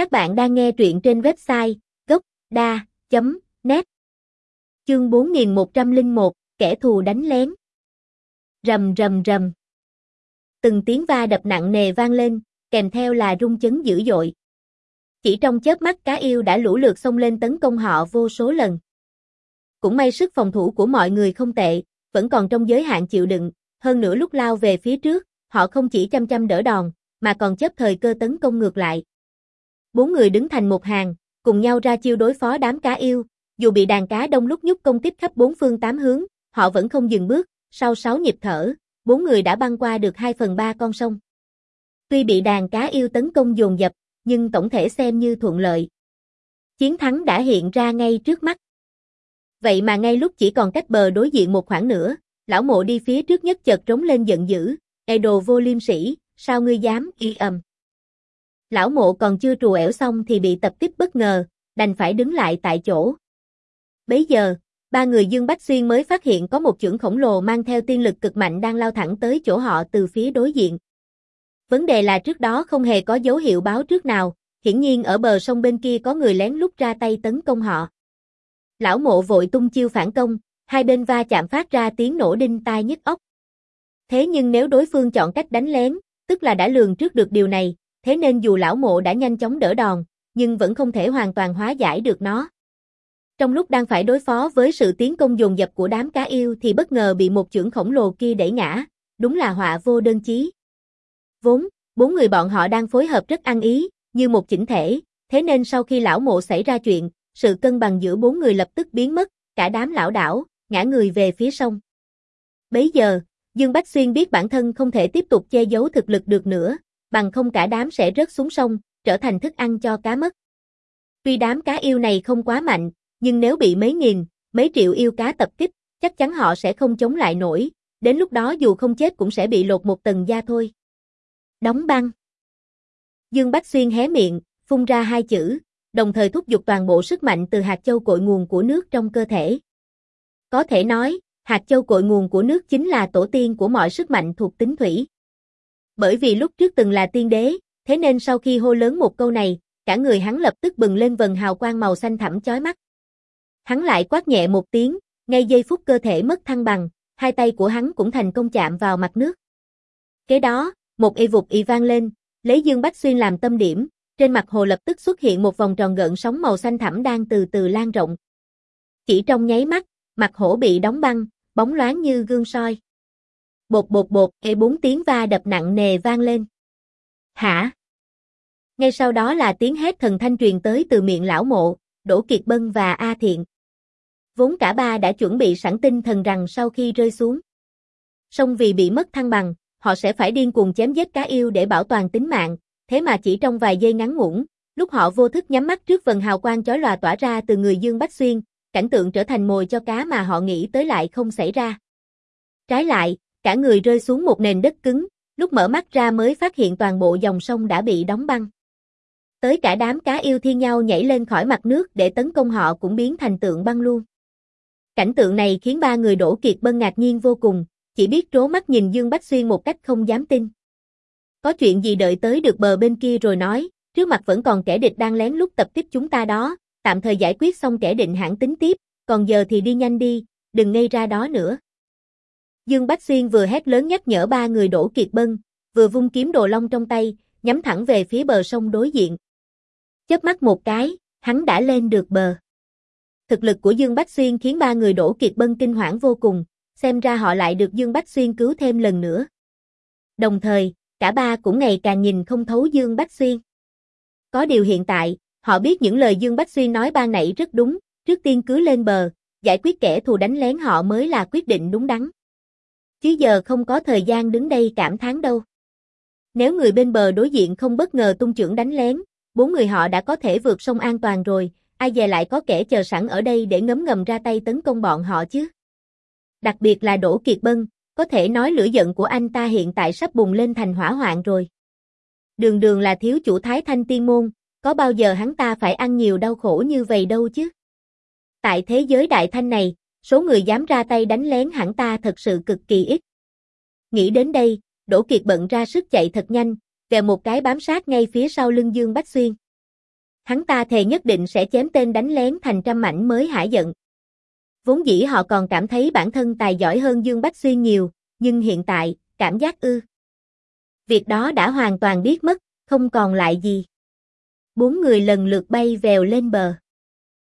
Các bạn đang nghe truyện trên website gốc.da.net Chương 4101, kẻ thù đánh lén. Rầm rầm rầm. Từng tiếng va đập nặng nề vang lên, kèm theo là rung chấn dữ dội. Chỉ trong chớp mắt cá yêu đã lũ lượt xông lên tấn công họ vô số lần. Cũng may sức phòng thủ của mọi người không tệ, vẫn còn trong giới hạn chịu đựng, hơn nữa lúc lao về phía trước, họ không chỉ chăm chăm đỡ đòn, mà còn chấp thời cơ tấn công ngược lại. Bốn người đứng thành một hàng, cùng nhau ra chiêu đối phó đám cá yêu, dù bị đàn cá đông lúc nhúc công kích khắp bốn phương tám hướng, họ vẫn không dừng bước, sau sáu nhịp thở, bốn người đã băng qua được 2 phần 3 con sông. Tuy bị đàn cá yêu tấn công dồn dập, nhưng tổng thể xem như thuận lợi. Chiến thắng đã hiện ra ngay trước mắt. Vậy mà ngay lúc chỉ còn cách bờ đối diện một khoảng nữa, lão mộ đi phía trước nhất chợt trống lên giận dữ, Ê đồ vô liêm sĩ, sao ngươi dám, y ầm. Lão mộ còn chưa trù ẻo xong thì bị tập kích bất ngờ, đành phải đứng lại tại chỗ. Bấy giờ, ba người Dương Bách Xuyên mới phát hiện có một chưởng khổng lồ mang theo tiên lực cực mạnh đang lao thẳng tới chỗ họ từ phía đối diện. Vấn đề là trước đó không hề có dấu hiệu báo trước nào, hiển nhiên ở bờ sông bên kia có người lén lút ra tay tấn công họ. Lão mộ vội tung chiêu phản công, hai bên va chạm phát ra tiếng nổ đinh tai nhức óc. Thế nhưng nếu đối phương chọn cách đánh lén, tức là đã lường trước được điều này, thế nên dù lão mộ đã nhanh chóng đỡ đòn, nhưng vẫn không thể hoàn toàn hóa giải được nó. Trong lúc đang phải đối phó với sự tiến công dồn dập của đám cá yêu thì bất ngờ bị một chưởng khổng lồ kia đẩy ngã, đúng là họa vô đơn chí. Vốn, bốn người bọn họ đang phối hợp rất ăn ý, như một chỉnh thể, thế nên sau khi lão mộ xảy ra chuyện, sự cân bằng giữa bốn người lập tức biến mất, cả đám lão đảo, ngã người về phía sông. Bấy giờ, Dương Bách Xuyên biết bản thân không thể tiếp tục che giấu thực lực được nữa, bằng không cả đám sẽ rớt xuống sông, trở thành thức ăn cho cá mất. Tuy đám cá yêu này không quá mạnh, nhưng nếu bị mấy nghìn, mấy triệu yêu cá tập kích, chắc chắn họ sẽ không chống lại nổi, đến lúc đó dù không chết cũng sẽ bị lột một tầng da thôi. Đóng băng. Dương Bách Xuyên hé miệng, phun ra hai chữ, đồng thời thúc giục toàn bộ sức mạnh từ hạt châu cội nguồn của nước trong cơ thể. Có thể nói, hạt châu cội nguồn của nước chính là tổ tiên của mọi sức mạnh thuộc tính thủy. Bởi vì lúc trước từng là tiên đế, thế nên sau khi hô lớn một câu này, cả người hắn lập tức bừng lên vần hào quang màu xanh thẳm chói mắt. Hắn lại quát nhẹ một tiếng, ngay giây phút cơ thể mất thăng bằng, hai tay của hắn cũng thành công chạm vào mặt nước. Kế đó, một y vụt y vang lên, lấy Dương Bách Xuyên làm tâm điểm, trên mặt hồ lập tức xuất hiện một vòng tròn gợn sóng màu xanh thẳm đang từ từ lan rộng. Chỉ trong nháy mắt, mặt hổ bị đóng băng, bóng loáng như gương soi. Bột bột bột, e bốn tiếng va đập nặng nề vang lên. Hả? Ngay sau đó là tiếng hét thần thanh truyền tới từ miệng lão mộ, Đỗ Kiệt Bân và A Thiện. Vốn cả ba đã chuẩn bị sẵn tinh thần rằng sau khi rơi xuống. Song vì bị mất thăng bằng, họ sẽ phải điên cuồng chém giết cá yêu để bảo toàn tính mạng, thế mà chỉ trong vài giây ngắn ngủn, lúc họ vô thức nhắm mắt trước vần hào quang chói lòa tỏa ra từ người Dương Bách Xuyên, cảnh tượng trở thành mồi cho cá mà họ nghĩ tới lại không xảy ra. Trái lại, cả người rơi xuống một nền đất cứng, lúc mở mắt ra mới phát hiện toàn bộ dòng sông đã bị đóng băng. Tới cả đám cá yêu thiên nhau nhảy lên khỏi mặt nước để tấn công họ cũng biến thành tượng băng luôn. Cảnh tượng này khiến ba người đổ kiệt bân ngạc nhiên vô cùng, chỉ biết trố mắt nhìn Dương Bách Xuyên một cách không dám tin. Có chuyện gì đợi tới được bờ bên kia rồi nói, trước mặt vẫn còn kẻ địch đang lén lút tập kích chúng ta đó, tạm thời giải quyết xong kẻ định hãng tính tiếp, còn giờ thì đi nhanh đi, đừng ngây ra đó nữa. Dương Bách Xuyên vừa hét lớn nhắc nhở ba người đổ kiệt bân, vừa vung kiếm đồ long trong tay, nhắm thẳng về phía bờ sông đối diện. Chớp mắt một cái, hắn đã lên được bờ. Thực lực của Dương Bách Xuyên khiến ba người đổ kiệt bân kinh hoảng vô cùng, xem ra họ lại được Dương Bách Xuyên cứu thêm lần nữa. Đồng thời, cả ba cũng ngày càng nhìn không thấu Dương Bách Xuyên. Có điều hiện tại, họ biết những lời Dương Bách Xuyên nói ban nãy rất đúng, trước tiên cứ lên bờ, giải quyết kẻ thù đánh lén họ mới là quyết định đúng đắn. Chứ giờ không có thời gian đứng đây cảm thán đâu. Nếu người bên bờ đối diện không bất ngờ tung trưởng đánh lén, bốn người họ đã có thể vượt sông an toàn rồi, ai về lại có kẻ chờ sẵn ở đây để ngấm ngầm ra tay tấn công bọn họ chứ. Đặc biệt là Đỗ Kiệt Bân, có thể nói lửa giận của anh ta hiện tại sắp bùng lên thành hỏa hoạn rồi. Đường đường là thiếu chủ Thái Thanh Tiên Môn, có bao giờ hắn ta phải ăn nhiều đau khổ như vậy đâu chứ? Tại thế giới đại thanh này, số người dám ra tay đánh lén hẳn ta thật sự cực kỳ ít. Nghĩ đến đây, Đỗ Kiệt bận ra sức chạy thật nhanh, về một cái bám sát ngay phía sau lưng Dương Bách Xuyên. Hắn ta thề nhất định sẽ chém tên đánh lén thành trăm mảnh mới hả giận. Vốn dĩ họ còn cảm thấy bản thân tài giỏi hơn Dương Bách Xuyên nhiều, nhưng hiện tại, cảm giác ư. Việc đó đã hoàn toàn biết mất, không còn lại gì. Bốn người lần lượt bay vèo lên bờ.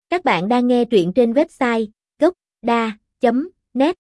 Các bạn đang nghe truyện trên website gocda.net